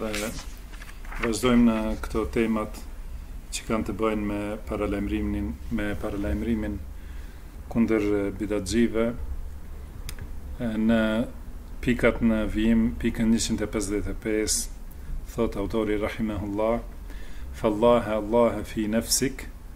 Dhe vazhdojmë në këto temat që kanë të bëjnë me paralajmërimin, me paralajmërimin kundër bidatçive në pikat në vijim pikën 155 thot autori rahimehullah fallaha allaha fi nafsik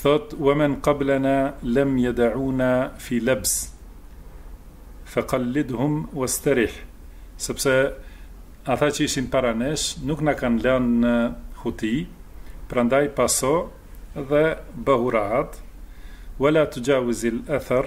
Thot wa men qablana lam yad'una fi labs fa qallidhum wastarih sepse ata që ishin para nesh nuk na kanë lënë në huti prandaj pasoji dhe bëhu rahat wala tujawiz al athar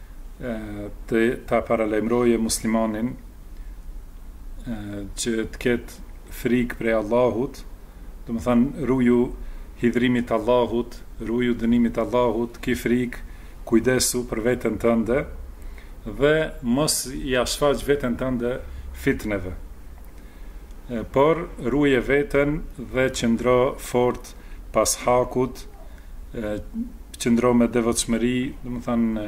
të ta paralajmërojë muslimanin që të ketë frikë prej Allahut, domethënë, ruju hidhërimit të Allahut, ruju dënimit të Allahut, ki frikë, kujdesu për veten tënde, dhe mos i shfaq veten tënde fitneve. Por, ruje veten dhe qëndro fort pas hakut, qëndro me devotshmëri, domethënë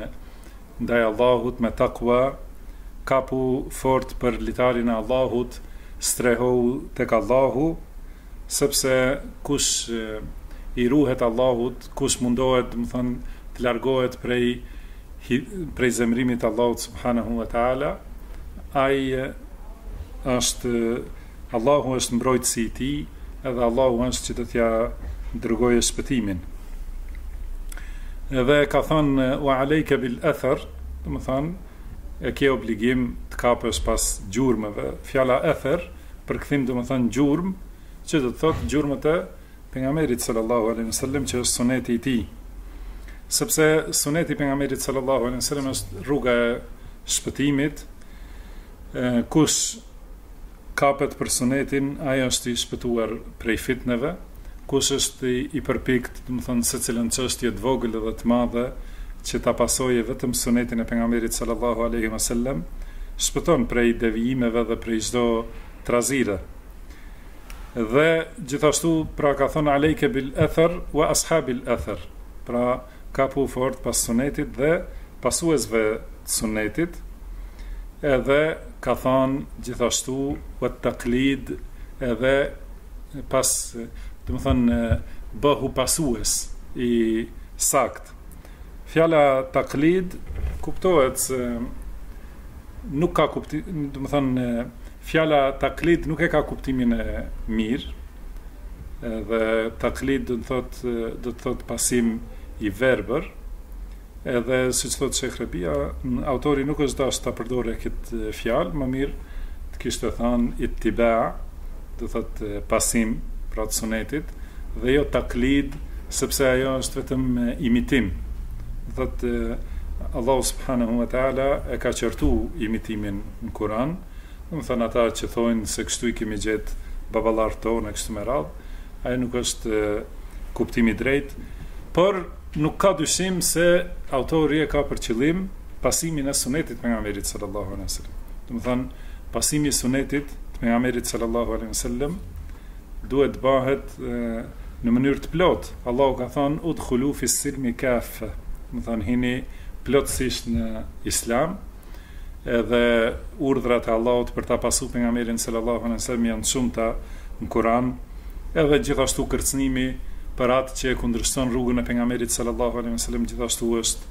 ndaj Allahut me takua, kapu fort për litarin e Allahut, strehohu tek Allahu, sepse kush i ruhet Allahut, kush mundohet, domethënë, të largohet prej prej zemërimit të Allahut subhanehu ve teala, ai është Allahu është mbrojtësi i tij edhe Allahu është që do t'ia dërgojë shpëtimin. Edhe ka thënë wa alejke bil ether, domethënë e ke obligim të kapesh pas gjurmëve. Fjala ether në përkthim domethënë gjurmë, që do të thotë gjurmët e pejgamberit sallallahu alejhi ve sellem që është suneti i tij. Sepse suneti i pejgamberit sallallahu alejhi ve sellem është rruga e shpëtimit. Kush kapet për sunetin ai është i shpëtuar prej fitneve, kush është i përpiktë, domethënë secilën çështje të vogël edhe të madhe që ta pasojë vetëm sunetin e pejgamberit sallallahu alejhi ve sellem, shpëton prej devijimeve dhe prej çdo trazire. Dhe gjithashtu pra ka thënë alejke bil ether wa ashabil ether, pra Kapu fort pas Sunetit dhe pasuesve të Sunetit, edhe ka thanë gjithashtu, Wat-taqlid, edhe pas, domethënë bëhu pasues i saktë. Fjala taqlid kuptohet se. Nuk ka kuptim, domethënë fjala taklid nuk e ka kuptimin e mirë. Edhe taklid do të thotë do të thotë pasim i verbër. Edhe siç thotë Sheikh Rabia, autori nuk është dashur ta përdorë këtë fjalë, më mirë të kishte thënë ittiba, do të thotë pasim pra të sunetit dhe jo taklid sepse ajo është vetëm imitim do thotë Allahu subhanahu wa taala e ka qortu imitimin në Kur'an domethënë ata që thonë se kështu i kemi gjet baballarë tonë e kështu me radhë ajo nuk është kuptim i drejtë por nuk ka dyshim se autori e ka për qëllim pasimin e sunetit të pejgamberit sallallahu alaihi wasallam domethënë pasimi i sunetit të pejgamberit sallallahu alaihi wasallam duhet të bëhet në mënyrë të plotë. Allahu ka thënë udkhulu fi silmi kafa. Domethënë hini plotësisht në Islam. Edhe urdhrat e Allahut për ta pasu pejgamberin sallallahu alaihi wasallam janë të shumta në Kur'an. Edhe gjithashtu kërcënimi për atë që e kundërshton rrugën e pejgamberit sallallahu alaihi wasallam gjithashtu është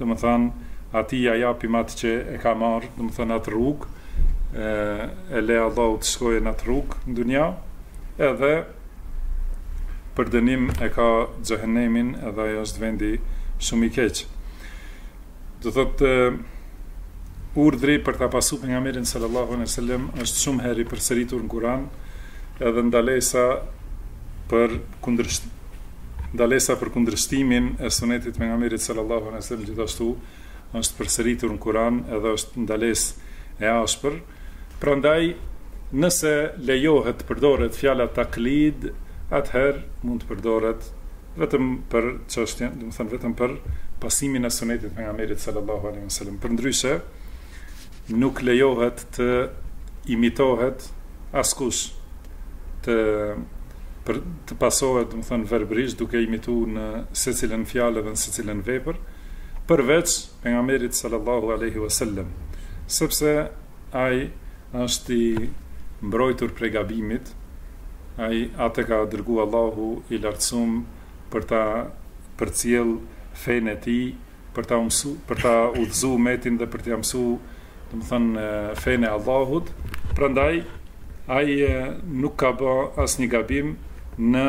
domethënë atij ja japim atë që e ka marrë, domethënë atë rrugë, e le Allahu të shkojë në atë rrugë në dunja, edhe për dënim e ka xhehenemin edhe ai është vendi shumë i keq. Do thotë urdhri për ta pasu pejgamberin sallallahu alejhi ve sellem është shumë herë i përsëritur në Kur'an, edhe ndalesa për kundërshtim Ndalesa për kundërshtimin e Sunetit të Pejgamberit sallallahu alejhi ve sellem gjithashtu është përsëritur në Kuran edhe është ndalesë e ashpër. Prandaj, nëse lejohet të përdoret fjala taklid, atëherë mund të përdoret vetëm për çështjen, domethënë vetëm për pasimin e Sunetit të Pejgamberit sallallahu alejhi ve sellem. Përndryshe, nuk lejohet të imitohet askush të për të pasohet, domethënë verbërisht duke imituar në secilën fjalë dhe në secilën vepër, përveç pejgamberit sallallahu alaihi wasallam, sepse ai është i mbrojtur prej gabimit, ai atë ka dërguar Allahu i Lartësumë për ta përcjellë fenë e tij, për ta mësu, për ta udhëzu umetin dhe për t'ia mësu, domethënë fenë e Allahut. Prandaj ai nuk ka bë asnjë gabim në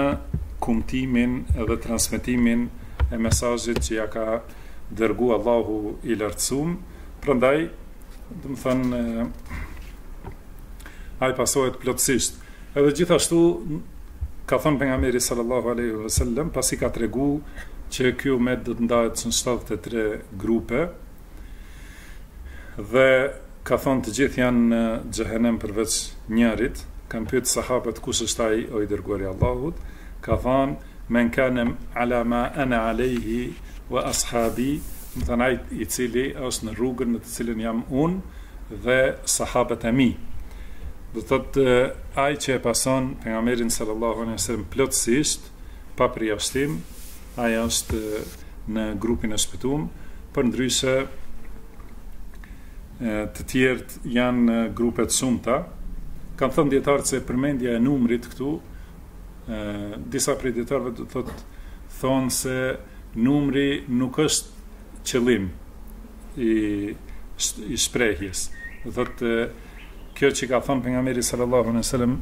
kumtimin dhe transmetimin e mesazhit që ja ka dërgu Allahu i lartësum, prandaj, domethënë, ai pasohet plotësisht. Edhe gjithashtu ka thënë Pejgamberi sallallahu alejhi ve sellem pasi ka tregu që ky umet do të ndahet në shtatëdhjetë e tre grupe dhe ka thënë të gjithë janë në xhehenem përveç njërit, kanë pyet sahabët kush është ai o i dërguari i Allahut, ka thënë Men kane ala ma ene alejhi wa ashabi, domethënë ai i cili është në rrugën në të cilën jam unë dhe sahabët e mi. Do të thotë ai që e pason pejgamberin sallallahu alejhi wasallam plotësisht pa përjashtim, ai është në grupin e shpëtum, përndryshe të tjerët janë grupe të shumta. Kanë thënë dijetarët se përmendja e numrit këtu disa prej dijetarëve do të thotë thonë se numri nuk është qëllim i i shprehjes. Do thotë kjo që ka thënë pejgamberi sallallahu alejhi ve sellem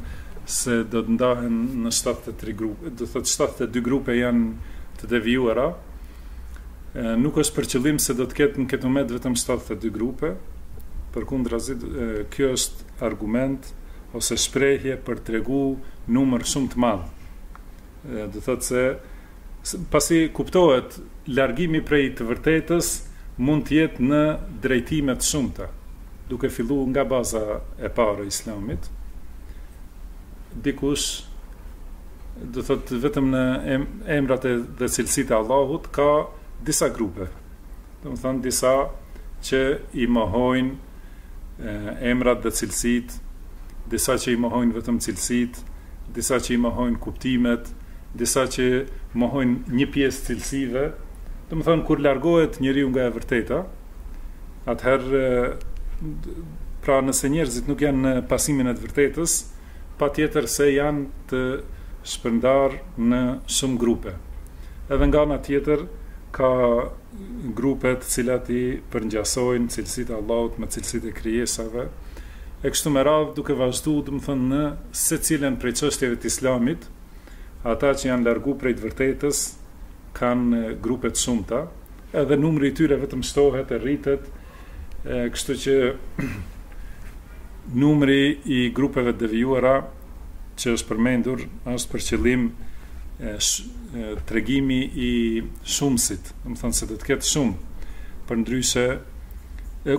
se do të ndahen në 73 grupe, do thotë 72 grupe janë të devijuara. Nuk është për qëllim se do të ketë në këtë umet vetëm 72 grupe, përkundrazi kjo është argument ose shprehje për të tregu numër shumë të madh. Do thotë se pasi kuptohet largimi prej të vërtetës mund të jetë në drejtime të shumta, duke fillu nga baza e parë e Islamit. Dikush do thotë vetëm në emrat edhe cilësitë e Allahut ka disa grupe. Domethënë disa që i mohojnë emrat dhe cilësitë, disa që i mohojnë vetëm cilësitë, disa që i mohojnë kuptimet, disa që mohojnë një pjesë të cilësive. Domethënë kur largohet njeriu nga e vërteta, atëherë pra nëse njerëzit nuk janë në pasimin e të vërtetës, patjetër se janë të shpërndarë në shumë grupe. Edhe nga ana tjetër ka grupe të cilat i përngjasojnë cilësitë e Allahut me cilësitë e krijesave e kështu me radhë duke vazhdu domethënë në secilën prej çështjeve të Islamit, ata që janë largu prej të vërtetës kanë grupe të shumta, Edhe numri i tyre vetëm shtohet e rritet, kështu që numri i grupeve të devijuara që është përmendur është për qëllim tregimi i shumësisë, domethënë se do të ketë shumë. Përndryshe,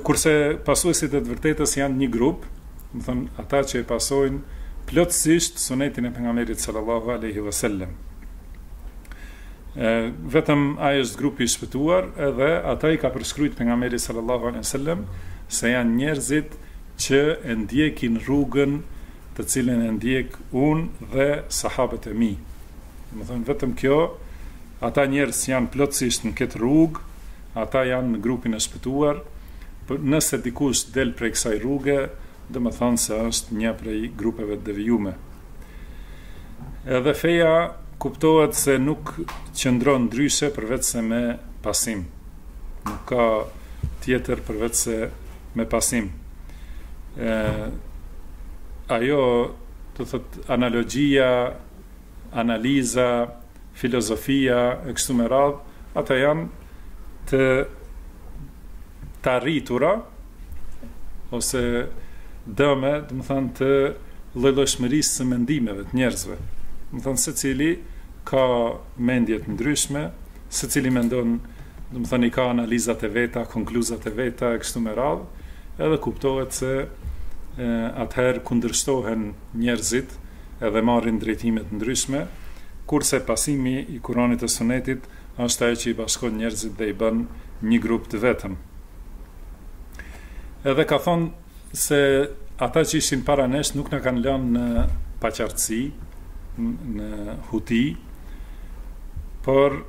kurse pasuesit e të vërtetës janë një grup, domethënë ata që e pasojnë plotësisht sunetin e pejgamberit sallallahu alaihi wasallam. vetëm ai është grupi i shpëtuar edhe ata i ka përshkrujt pejgamberi sallallahu alejhi ve sellem se janë njerëzit që e ndjekin rrugën të cilën e ndjek unë dhe sahabët e mi. Domethënë vetëm kjo, ata njerëz që janë plotësisht në këtë rrugë, ata janë në grupin e shpëtuar, por nëse dikush del prej kësaj rruge, domethënë se është një prej grupeve të devijume. Edhe feja kuptohet se nuk qëndron ndryshe përveç se me pasim. Nuk ka tjetër përveç se me pasim. Ë ajo, do thot analogjia, analiza, filozofia e kështu me radhë, ato janë të të arritura ose dëme, domethënë të llojllojshmërisë së mendimeve të njerëzve. Domethënë secili ka mendje të ndryshme, secili mendon, domethënë i ka analizat e veta, konkluzat e veta e kështu me radhë, edhe kuptohet se atëherë kundërshtohen njerëzit edhe marrin drejtime të ndryshme, kurse pasimi i Kuranit e Sunetit është ajo që i bashkon njerëzit dhe i bën një grup të vetëm. Edhe ka thonë se ata që ishin para nesh nuk na kanë lon në paqartësi, në huti, por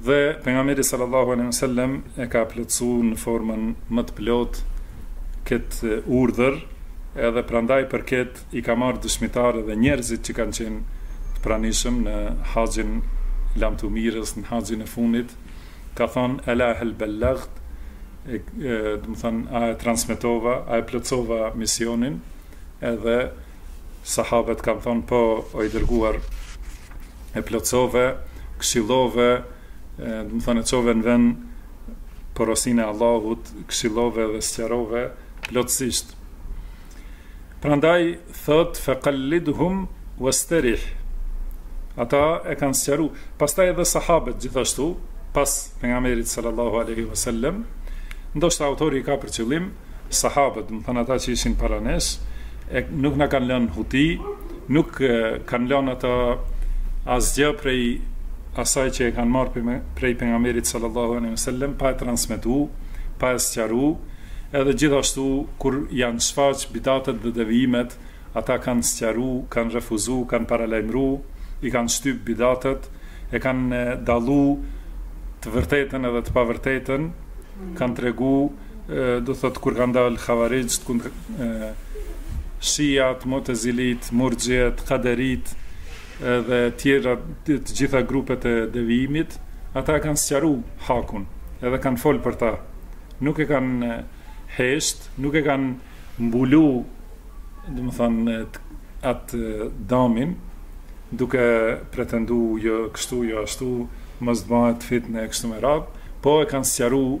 Dhe Pejgamberi sallallahu alejhi ve sellem e ka plotësu në formën më të plotë këtë urdhër, edhe prandaj për këtë i ka marrë dëshmitarë edhe njerëzit që kanë qenë të pranishëm në haxhin e lamtumirës, në haxhin e fundit, ka thonë, Ela hel bellaghtë, domethënë, a e transmetova, a e plotësova misionin, edhe, Sahabët kanë thënë, Po, o i dërguar, e plotësove, këshillove, domethënë e çove në vend porosinë e Allahut, këshillove dhe sqarove plotësisht. Prandaj thot faqalliduhum wastarih. Ata e kanë sqaru. Pastaj edhe sahabët gjithashtu, pas pejgamberit sallallahu alaihi wasallam, ndoshta autori ka për qëllim Sahabët, domethënë ata që ishin para nesh, e nuk na kanë lënë në huti, nuk kanë lënë ata asgjë prej asaj që e kanë marrë prej pejgamberit sallallahu alaihi wasallam pa e transmetu, pa e sqaru, edhe gjithashtu kur janë shfaq bidatet dhe devijimet, ata kanë sqaru, kanë refuzu, kanë paralajmëru, i kanë shtyp bidatet, e kanë dallu të vërtetën edhe të pavërtetën, kanë tregu, do të thotë kur kanë dalë Khavarixhët, kur Shiat, Mu'tezilit, Murxhiet, Kaderit dhe të tjera të gjitha grupet e devijimit, ata e kanë sqaru hakun, edhe kanë fol për ta. Nuk e kanë hesht, nuk e kanë mbulu, domethënë atë damin duke pretendu jo kështu jo ashtu, mos të bëhet fitnë e kështu me radhë, po e kanë sqaru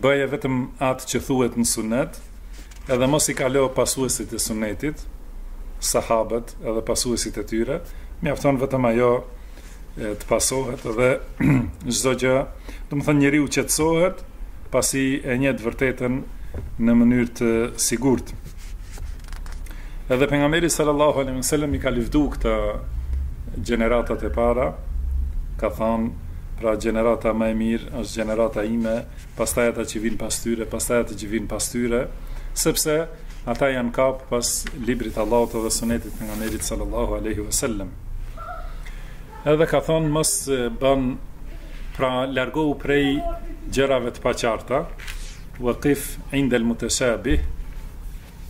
Bëje vetëm atë që thuhet në Sunet, edhe mos i kalo pasuesit e Sunetit, sahabët edhe pasuesit e tyre, mjafton vetëm ajo të pasohet dhe çdo gjë, domethënë njeriu qetësohet pasi e njeh të vërtetën në mënyrë të sigurt. Edhe pejgamberi sallallahu alejhi ve sellem i ka lëvdu këta gjeneratat e para, ka thënë Pra gjenerata më e mirë është gjenerata ime, pastaj ata që vijnë pas tyre, pastaj ata që vijnë pas tyre, sepse ata janë kapë pas librit të Allahut edhe sunetit të pejgamberit sallallahu alaihi wasallam. Edhe ka thonë mos bën pra largohu prej gjërave të paqarta, waqif inda al-mutashabih,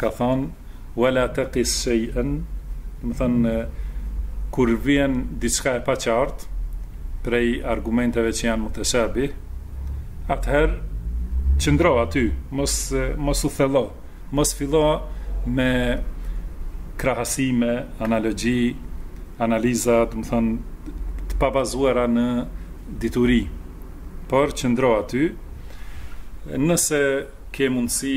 ka thënë wala taqis shay'an, domethënë kur vjen diçka e paqartë prej argumenteve që janë muteshabih, atëherë qëndro aty, mos mos u thello, mos fillo me krahasime, analogji, analiza, domethënë të pabazuara në dituri, por qëndro aty, nëse ke mundësi,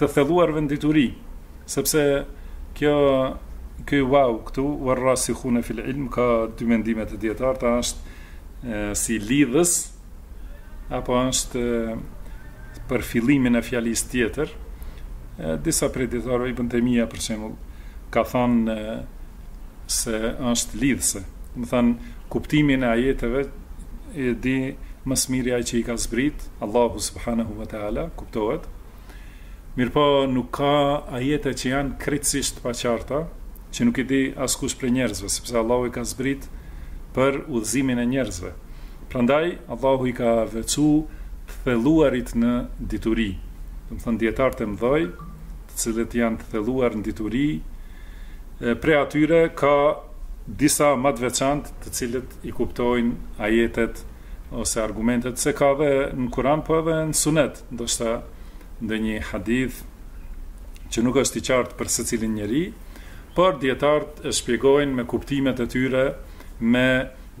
të thelluar në dituri, sepse kjo ky waw këtu warrasikhun fil ilm ka dy mendime te dijetarët, a është e, si lidhës apo është e, për fillimin e fjalisë tjetër. E, disa prej dijetarëve Ibn Taymija për shembull ka thënë se është lidhëse. Domethënë, kuptimin e ajeteve e di më së miri ai që i ka zbrit, Allahu subhanahu wa taala, kuptohet. Mirpo nuk ka ajete që janë krejtësisht të paqarta, që nuk i di askush prej njerëzve, sepse Allahu i ka zbrit për udhëzimin e njerëzve. Prandaj Allahu i ka veçu të thelluarit në dituri. Domethënë dijetarët e mëdhoj, të cilët janë të thelluar në dituri, Prej atyre ka disa ma të veçantë të cilët i kuptojnë ajetet ose argumentet se ka edhe në Kuran po edhe në Sunet, ndoshta ndonjë hadith që nuk është i qartë për secilin njeri, por dijetarët e shpjegojnë me kuptimet e tyre me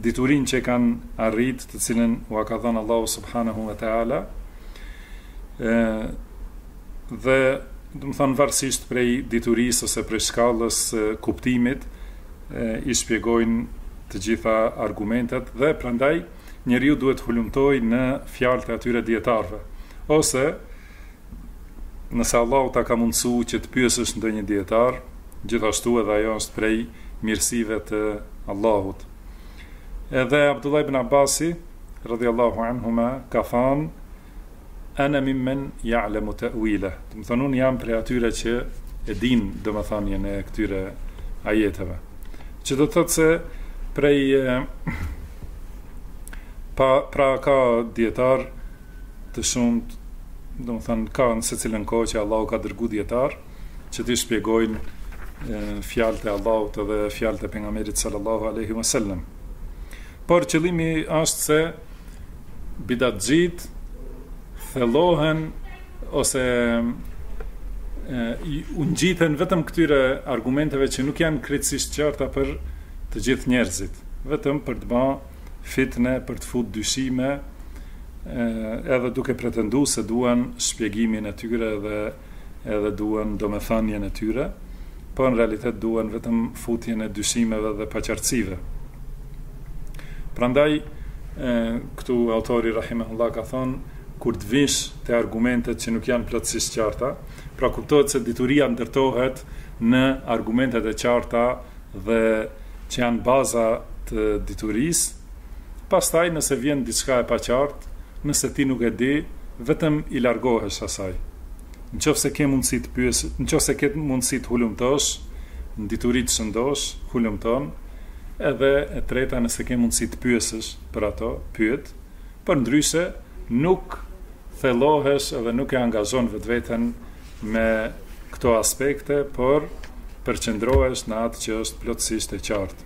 diturinë që kanë arrit të cilën ua ka dhënë Allahu subhanehu ve teala, Dhe, do të thonë, varësisht prej diturisë ose prej shkallës së kuptimit, i shpjegojnë të gjitha argumentet dhe prandaj njeriu duhet të hulumtojë në fjalët e atyre dijetarëve. Ose nëse Allahu ta ka mundësu që të pyesësh ndonjë dijetar, gjithashtu edhe ajo është prej mirësive të Allahut. Edhe Abdullah ibn Abbasi, radhiyallahu anhuma, ka thanë Ene mimmen ja'lemu ta'wileh, domethënë unë jam prej atyre që e dinë domethënien e këtyre ajeteve. Që do të thotë se prej pa pra ka dietar të shumtë domethënë ka në secilën kohë që Allahu ka dërgu dietar që t'i shpjegojnë fjalët e Allahut edhe fjalët e pejgamberit sallallahu alaihi wasallam. Por qëllimi është se bidatxhitë thellohen ose u ngjiten vetëm këtyre argumenteve që nuk janë krejtësisht qarta për të gjithë njerëzit, vetëm për të ba fitne, për të fut dyshime, edhe duke pretendu se duan shpjegimin e tyre dhe edhe duan domethanien e tyre, po në realitet duan vetëm futjen e dyshimeve dhe paqartësive. Prandaj, këtu autori rahimehullah ka thonë, kur të vish te argumentet që nuk janë plotësisht qarta, pra kuptohet se dituria ndërtohet në argumentet e qarta dhe që janë baza të diturisë, Pastaj nëse vjen diçka e paqartë, nëse ti nuk e di, vetëm i largohesh asaj. Nëqofse ke mundësi të pyes, nëqofse ke mundësi të hulumtosh, në dituri të shëndoshë, hulumton, edhe e treta nëse ke mundësi të pyesësh për ato, pyet, përndryshe nuk thellohesh edhe nuk e angazhon vetveten me këto aspekte, por përqendrohesh në atë që është plotësisht e qartë.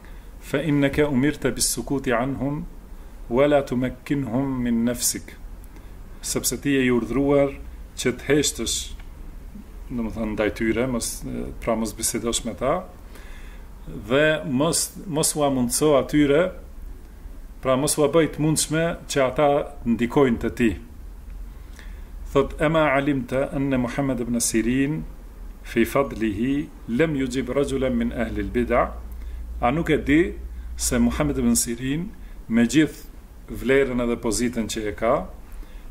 Fe inneke umirte bis sukuti anhum wala tumekkinhum min nefsik, sepse ti je i urdhëruar që të heshtësh, domethënë ndaj tyre, mos pra mos të bisedosh me ta, dhe mos mos ua mundëso atyre, pra mos ua bëj të mundshme që ata të ndikojnë te ti. Thot ema alimte enne Muhammed ibn Sirin fi fadlihi Lem yujib rajulan min ahli al bida, A nuk e di se Muhamed ibn Sirin, me gjithë vlerën edhe pozitën që e ka,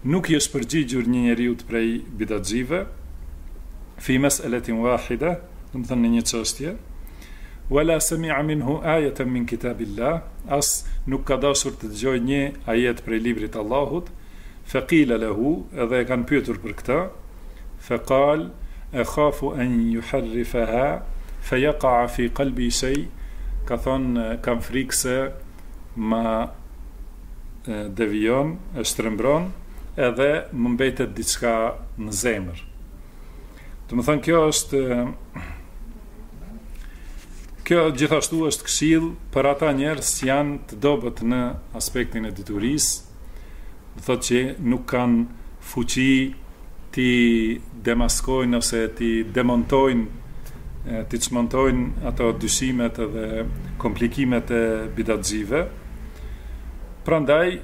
nuk i është përgjigjur një njeriut prej bidatxhive, Fi mes'eletin wahidetin, domethënë në një çështje, Wala semi'a minhu ajeten min kitabillah, As nuk ka dashur të dëgjojë një ajet prej Librit të Allahut, Feqile lehu, edhe e kanë pyetur për këtë, feqal, ekhafu en juharrifaha, fejakaa fi qalbi shej, ka thënë, kam frikë se ma devijon, e shtrembron, edhe më mbetet diçka në zemër. Domethënë kjo është Kjo gjithashtu është këshillë për ata njerëz që janë të dobët në aspektin e diturisë, thotë që nuk kanë fuqi t'i demaskojnë ose t'i demontojnë, t'i çmontojnë ato dyshimet edhe komplikimet e bidatxhive. Prandaj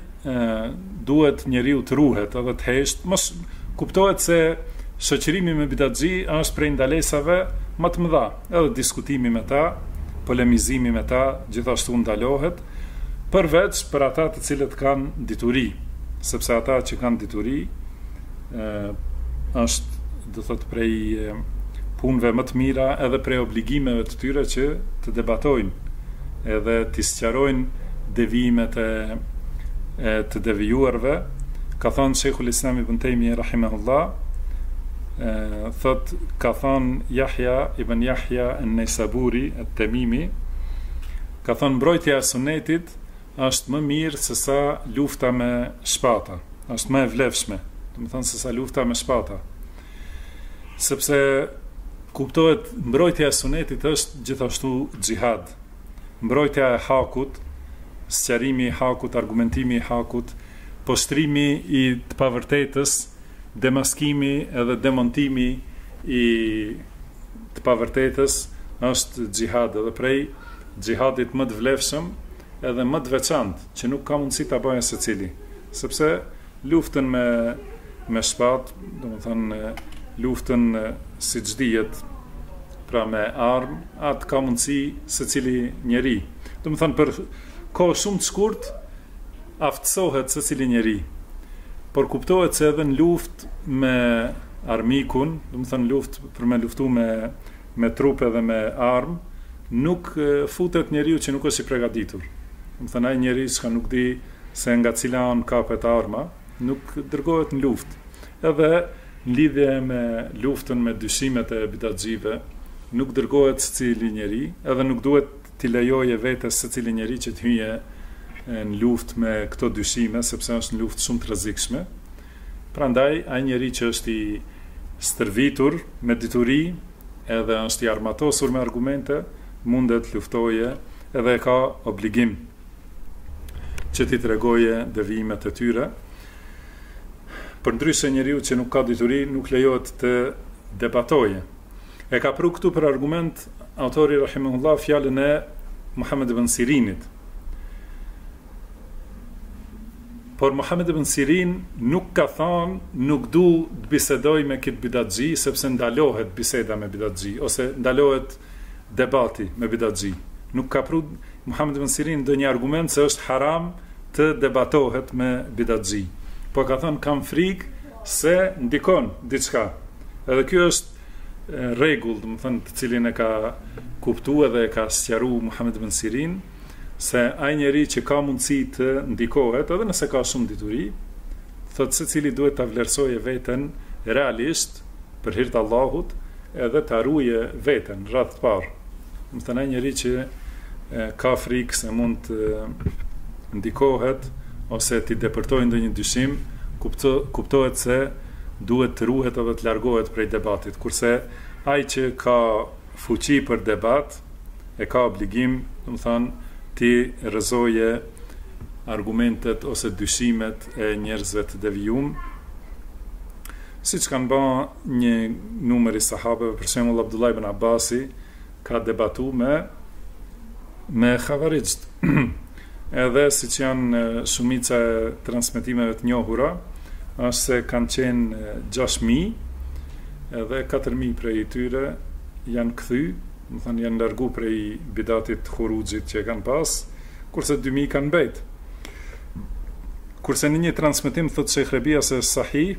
duhet njeriu të ruhet edhe të heshtë, mos kuptohet se shoqërimi me bidatxhi është prej ndalesave më të mëdha, edhe diskutimi me ta, polemizimi me ta gjithashtu ndalohet, Përveç për ata të cilët kanë dituri, sepse ata që kanë dituri është do të thotë prej punëve më të mira edhe prej obligimeve të tyre që të debatojnë edhe të sqarojnë devijimet e, e të devijuarve ka thënë Sheikhul Islam ibn Taymi rahimahullah thotë ka thënë Yahya ibn Yahya an-Naisaburi at-Tamimi Ka thënë mbrojtja e sunetit është më mirë se sa lufta me shpata, është më e vlefshme, domethënë se sa lufta me shpata. Sepse kuptohet mbrojtja e sunetit është gjithashtu xhihad. Mbrojtja e hakut, sqarimi i hakut, argumentimi i hakut, poshtrimi i të pavërtetës, demaskimi edhe demontimi i të pavërtetës është xhihad edhe prej xhihadit më të vlefshëm edhe më të veçantë që nuk ka mundësi ta bëjë secili, sepse luftën me me shpatë, domethënë luftën siç dihet pra me armë, atë ka mundësi secili njeri. Domethënë për kohë shumë të shkurtë aftësohet secili njeri, por kuptohet se edhe në luftë me armikun, domethënë luftë për me luftu me me trup edhe me armë, nuk futet njeriu që nuk është i pregaditur. Domethënë ai njeri çka nuk di se nga cila anë kapet arma, nuk dërgohet në luftë. Edhe në lidhje me luftën me dyshimet e bidatxhive, nuk dërgohet secili njeri, edhe nuk duhet t'i lejoje vetes secili njeri që të hyje në luftë me këto dyshime, sepse është një luftë shumë e rrezikshme. Prandaj, ai njeri që është i stërvitur me dituri, edhe është i armatosur me argumente, mundet të luftoje edhe e ka obligim që t'i tregoje devijimet e tyre. Përndryshe, njeriu që nuk ka dituri nuk lejohet të debatoje. E ka pru këtu për argument autori rahimehullah fjalën e Muhammed ibn Sirinit. Por Muhammed ibn Sirin nuk ka thënë nuk du të bisedoj me këtë bidatxhi sepse ndalohet biseda me bidatxhi ose ndalohet debati me bidatxhi. Nuk ka pru Muhammed ibn Sirin ndonjë argument se është haram të debatohet me bidatxhi. Po ka thënë kam frikë se ndikon diçka. Edhe ky është rregull, domethënë të cilin e ka kuptuar dhe e ka sqaruar Muhammed ibn Sirin se ai njeri që ka mundësi të ndikohet edhe nëse ka shumë dituri, thotë secili duhet ta vlerësojë veten realisht për hir të Allahut edhe ta ruajë veten në radhë të parë. Domethënë ai njeri që ka frikë se mund të ndikohet ose të depërtojë ndonjë dyshim, kuptohet se duhet të ruhet edhe të largohet prej debatit, kurse ai që ka fuqi për debat e ka obligim, domethënë, t'i rrëzojë argumentet ose dyshimet e njerëzve të devijumë, siç kanë ba një numër i sahabeve, për shembull Abdullah ibn Abasi ka debatu me me Havarixhët. Edhe siç janë shumica e transmetimeve të njohura, është se kanë qenë gjashtë mijë, edhe katër mijë prej tyre janë kthy, domethënë janë largu prej bidatit, huruxhit që e kanë pas, kurse dy mijë kanë mbet. Kurse në një transmetim thotë Shejh Rebia se është sahih,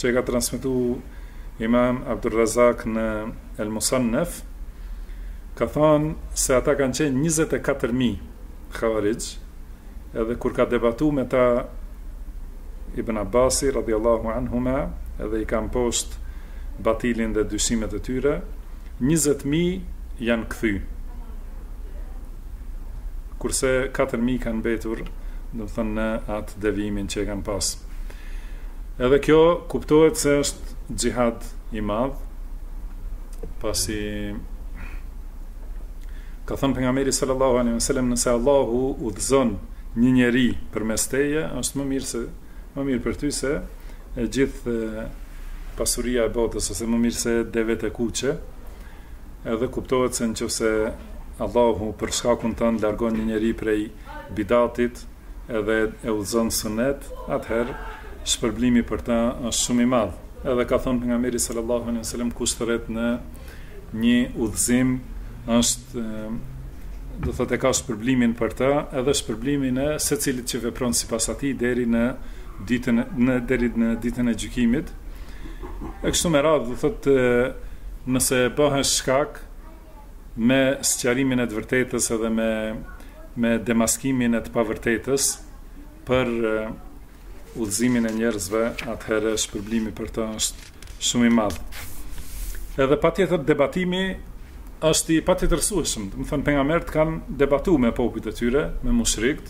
që e ka transmetuar Imam Abdul Razak në El Musannef, ka thënë se ata kanë qenë 24000 Havarixh, edhe kur ka debatu me ta Ibn Abasi, radijallahu anhuma, edhe i ka mposht batilin dhe dyshimet e tyre, 20.000 janë kthy, kurse 4.000 kanë mbetur, domethënë në atë devimin që e kanë pas. Edhe kjo kuptohet se është xhihad i madh, pasi Ka thënë pejgamberi sallallahu alaihi wasallam nëse Allahu udhëzon një njeri përmes teje, është më mirë, më mirë për ty se e gjithë pasuria e botës ose më mirë se devet e kuqe. Edhe kuptohet se në qoftë se Allahu për shkakun tënd largon një njeri prej bidatit, edhe e udhëzon në sunnet, atëherë shpërblimi për të është shumë i madh. Edhe ka thënë pejgamberi sallallahu alejhi ve sellem kush thrret në një udhëzim është do thotë e ka shpërblimin për të, edhe shpërblimin e secilit që vepron sipas atij deri në ditën në deri në ditën e gjykimit. E kështu me radhë do thotë nëse bëhesh shkak me sqarimin e të vërtetës edhe me me demaskimin e të pavërtetës për udhëzimin e njerëzve, atëherë shpërblimi për të është shumë i madh. Edhe patjetër debatimi është i patjetërsueshëm. Domethënë pejgamberët kanë debatu me popujt e tyre, me mushrikt,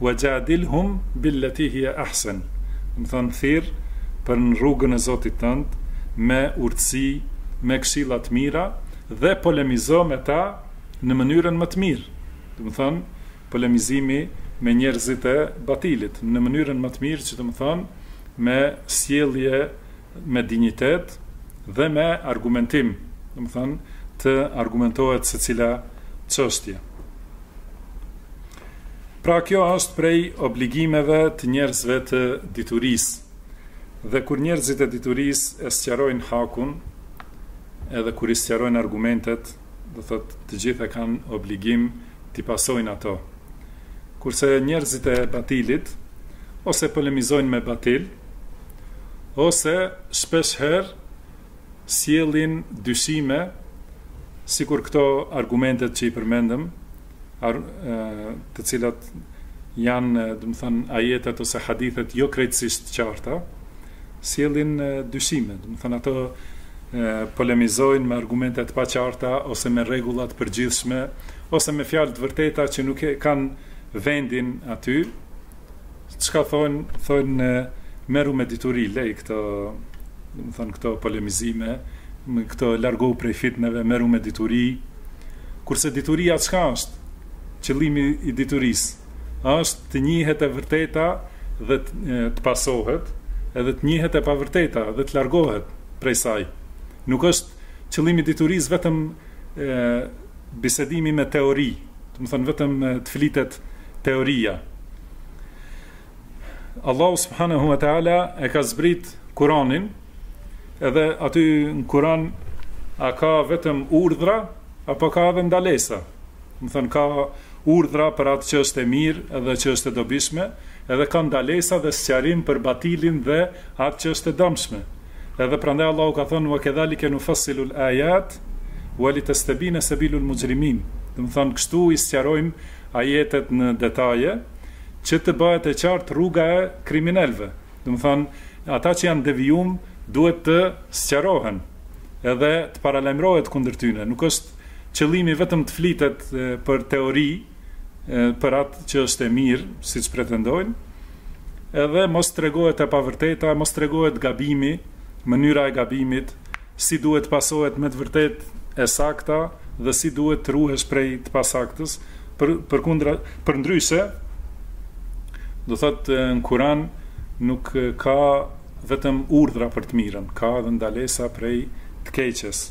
Wajadilhum billati hiya ahsen, domethënë thirr për në rrugën e Zotit tënd me urtësi, me këshilla të mira dhe polemizo me ta në mënyrën më të mirë, domethënë polemizimi me njerëzit e batilit në mënyrën më të mirë që domethënë me sjellje me dinjitet dhe me argumentim, domethënë të argumentohet secila çështje. Pra kjo është prej obligimeve të njerëzve të diturisë. Dhe kur njerëzit e diturisë e sqarojnë hakun, edhe kur i sqarojnë argumentet, do thotë të gjithë e kanë obligim t'i pasojnë ato. Kurse njerëzit e batilit ose polemizojnë me batil, ose shpeshherë sjellin dyshime, sikur këto argumentet që i përmendëm, të cilat janë, domethënë, ajetet ose hadithet jo krejtësisht të qarta, sjellin dyshime, domethënë ato polemizojnë me argumente të paqarta ose me rregulla të përgjithshme ose me fjalë të vërteta që nuk e kanë vendin aty, Çka thonë, thonë ne merru me dituri, lej këto, domethënë këto polemizime, me këto largohu prej fitneve, merru me dituri. Kurse dituria çka është? Qëllimi i diturisë është të njihet e vërteta dhe të pasohet, edhe të njihet e pavërteta dhe të largohet prej saj. Nuk është qëllimi i diturisë vetëm Bisedimi me teori, domethënë vetëm të flitet teoria. Allahu subhanahu wa taala e ka zbrit Kur'anin, edhe aty në Kur'an a ka vetëm urdhra apo ka edhe ndalesa? Domethënë ka urdhra për atë që është e mirë edhe që është e dobishme, edhe ka ndalesa dhe sqarim për batilin dhe atë që është e dëmshme. Edhe prandaj Allahu ka thënë, Wakedhalike nufassilul ayat walitestabina sabilul mujrimin, domethënë kështu i sqarojmë ajetet në detaje, që të bëhet e qartë rruga e kriminelëve. Domethënë, ata që janë devijuar duhet të sqarohen edhe të paralajmërohet kundër tyre. Nuk është qëllimi vetëm të flitet për teori, për atë që është e mirë, siç pretendojnë, edhe mos të tregohet e pavërteta, mos tregohet gabimi, mënyra e gabimit, si duhet të pasohet me të vërtetë e sakta dhe si duhet të ruhesh prej të pasaktës, për përkundra përndryshe do thotë në Kur'an nuk ka vetëm urdhra për të mirën, ka edhe ndalesa prej të keqes.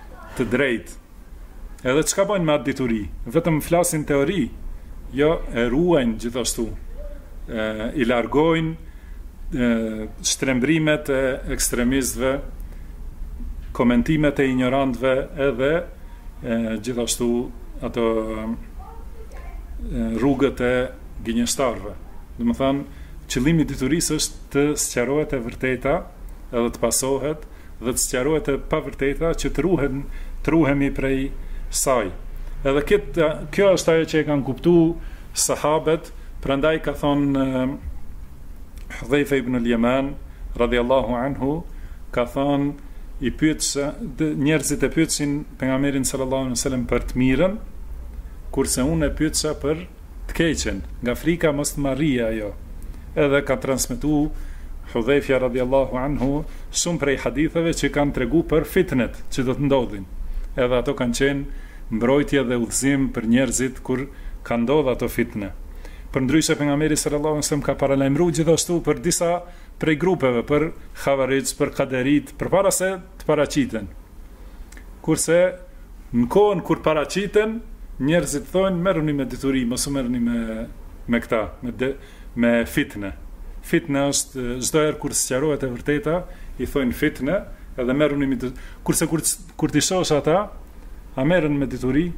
Të drejtë. Edhe çka bojnë me atë dituri? Vetëm flasin teori? Jo, e ruajnë gjithashtu. I largojnë shtrembrimet e ekstremistëve, komentimet e injorantëve edhe gjithashtu ato rrugët e gënjeshtarëve. Domethënë, qëllimi i diturisë është të sqarohet e vërteta edhe të pasohet dhe të sqarohet e pavërteta që të ruhen të ruhemi prej saj edhe këtë kjo është ajo që e kanë kuptu sahabet prandaj ka thonë Hudhejfe ibn al Jeman radiallahu anhu ka thonë i pyetsha njerëzit e pyetshin pejgamberin sallallahu alaihi wasallam për të mirën kurse unë e pyetsha për Të keqen, nga frika mos të më arrijë ajo. Edhe ka transmetu Hudhejfja radhijallâhu anhu shumë prej haditheve që kanë tregu për fitnet që do të ndodhin. Edhe ato kanë qenë mbrojtje dhe udhëzim për njerëzit kur ka ndodhë ato fitne. Përndryshe Pejgamberi sallallâhu alejhi ve sellem ka paralajmëru gjithashtu për disa prej grupeve, për Khawarijt, për Qaderitë, përpara se të paraqiten. Kurse Në kohën kur paraqiten, njerëzit thonë merruni me dituri, mos u merrni me me këta, me me fitne. Fitne është çdo herë kur sqarohet e vërteta, i thonë fitne edhe merruni me kurse kur kur t'i shohësh ata, a merren me dituri,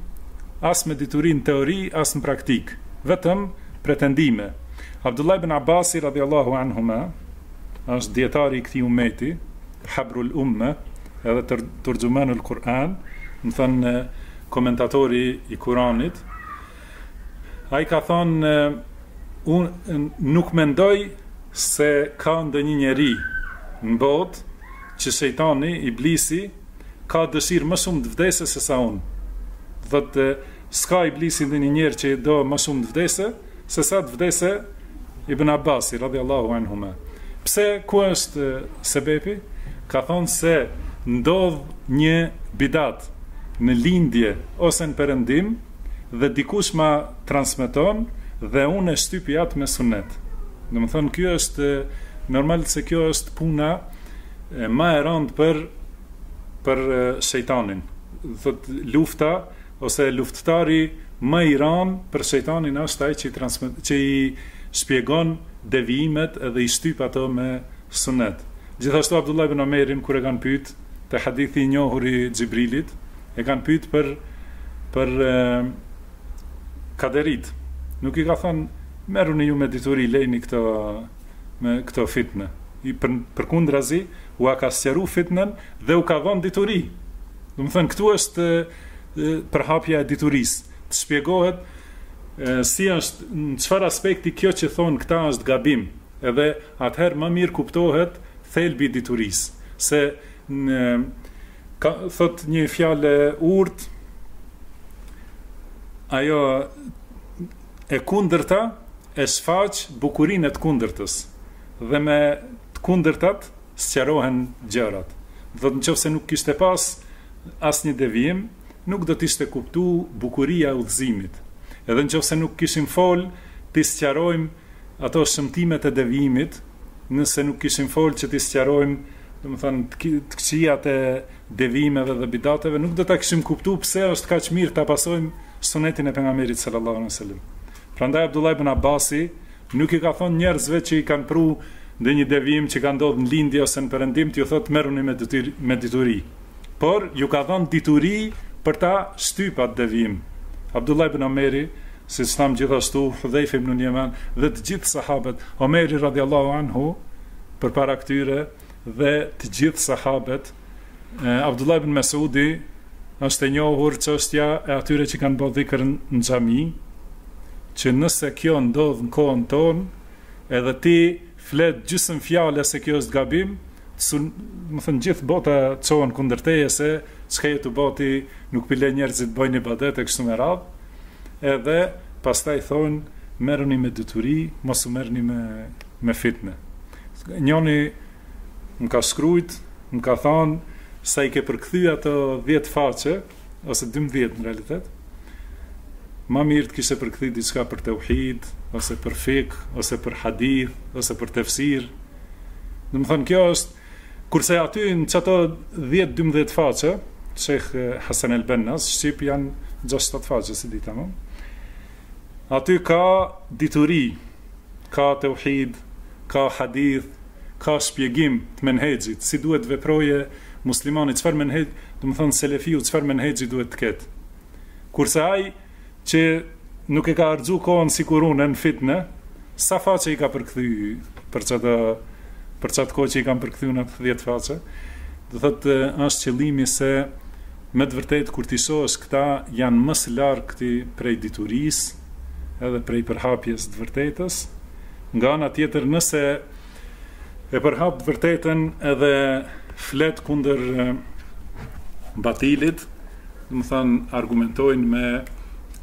as me dituri në teori, as në praktikë, vetëm pretendime. Abdullah ibn Abasi radhiyallahu anhuma, është dijetari i këtij ummeti, habrul umme, edhe tër, terxhumanul Kur'an, domethënë komentatori i Kuranit, ai ka thënë unë nuk mendoj se ka ndonjë njeri në botë që shejtani, iblisi, ka dëshirë më shumë të vdese se sa unë. Domethënë s'ka iblisi ndonjë njeri që e do më shumë të vdese, Se sa të vdese Ibn Abasi, radhiyallahu anhuma. Pse, ku është sebepi? Ka thonë se ndodh një bidat në lindje ose në perëndim dhe dikush ma transmeton dhe unë e shtypi atë me sunnet. Domethënë kjo është normal se kjo është puna ma e rëndë për për shejtanin. Thotë lufta Ose luftëtari më i randë për shejtanin është ai që i shpjegon devijimet dhe i shtyp ato me Sunet. Gjithashtu Abdullah ibn Omerin kur e kanë pyet te hadithi i njohur i Xhibrilit, e kanë pyet për për Kaderitë, nuk i ka thënë merruni ju me dituri lejni këto me këto fitnë, përkundrazi ua ka sqaruar fitnen dhe u ka dhënë dituri. Domethënë këtu është përhapja e diturisë. Të shpjegohet si është, në çfarë aspekti kjo që thonë këta është gabim, edhe atëherë më mirë kuptohet thelbi i diturisë, se siç ka thot një fjalë e urtë ajo e kundërta e shfaq bukurinë e të kundërtës dhe me të kundërtat sqarohen gjërat. Do thotë nëse nuk kishte pas asnjë devijim, nuk do të ishte kuptu bukuria e udhëzimit. Edhe nëse nuk kishim fol t'i sqarojmë ato shëmtimet e devijimit, nëse nuk kishim fol që t'i sqarojmë, domethënë, të këqijat e devijimeve dhe bidateve, nuk do ta kishim kuptu pse është kaq mirë ta pasojmë Sunetin e Pejgamberit sallallahu alejhi ve sellem. Prandaj Abdullah ibn Abasi Nuk i ka thonë njerëzve që i kanë pru ndonjë devijim që ka ndodhë në lindje ose në perëndim t'ju thotë merruni me dituri. Por ju ka dhonë dituri për ta shtyp atë devijim. Abdullah ibn Omeri, siç thamë gjithashtu Hudhejfe ibnul Jeman dhe të gjithë sahabët, Omeri radhiyallahu anhu përpara këtyre, dhe të gjithë sahabet e Abdullah ibn Mesudi është e njohur çështja e atyre që kanë bërë dhikr në xhami që nëse kjo ndodh në kohën tonë edhe ti flet gjysmë fjale se kjo është gabim domethënë gjithë bota çohen kundër teje se çka je tu bo ti nuk po i le njerëzit bëjnë ibadet e kështu me radhë edhe pastaj thonë merruni me dituri mos u merrni me me fitnë Njoni më ka shkrujt, më ka thanë sa i ke përkthy ato 10 faqe, ose 12 në realitet, ma mirë të kishe përkthy diçka për teuhid, ose për fik, ose për hadith, ose për tefsir. Domethënë, kjo është, kurse aty në qëto 10-12 faqe, Shejh Hasan El Bennas, Shqip janë 6-7 faqe, s'di tamam, Aty ka dituri, ka teuhid, ka hadith, ka shpjegim të menhexhit, si duhet të veprojë muslimani, çfarë menhexh, domethënë selefiu çfarë menhexhi duhet të ketë. Kurse ai që nuk e ka harxhu kohën sikur unë në fitne, sa faqe i ka përkthy për çatë për çatë kohë që i kam përkthy unë ato dhjetë faqe, do thotë është qëllimi se Me të vërtetë kur t'i shohësh këta janë më së largëti prej diturisë edhe prej përhapjes të vërtetës, nga ana tjetër nëse e përhap të vërtetën edhe flet kundër batilit, domethanë argumentojnë me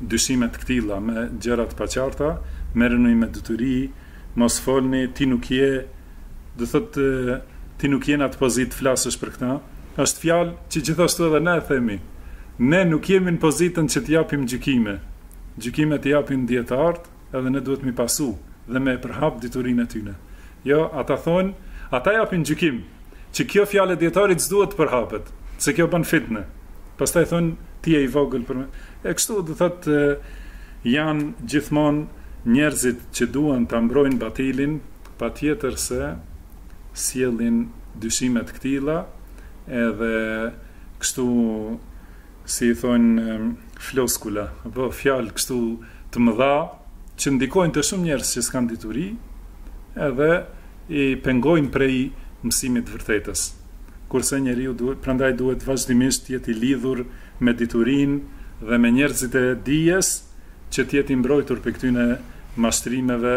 dyshime të këtilla, me gjëra të paqarta, merruni me dituri, mos folni, ti nuk je Do thotë ti nuk je në atë pozitë të flasësh për këtë. Është fjalë që gjithashtu edhe ne e themi. Ne nuk jemi në pozitën që të japim gjykime. Gjykimet i japin dijetarët edhe ne duhet me i pasu dhe me e përhap diturinë e tyne. Jo, ata thonë, ata japin gjykim që kjo fjalë e dijetarit s'duhet të përhapet, se kjo bën fitne. Pastaj thonë ti je i vogël për me. E kështu do thotë janë gjithmonë njerëzit që duan ta mbrojnë batilin, Patjetër se sjellin dyshime të këtilla edhe kështu si i thonë floskula apo fjalë kështu të mëdha që ndikojnë te shumë njerëz që s'kanë dituri edhe i pengojnë prej mësimit të vërtetës. Kurse njeriu duhet prandaj duhet vazhdimisht të jetë i lidhur me diturinë dhe me njerëzit e dijes që të jetë i mbrojtur prej këtyne mashtrimeve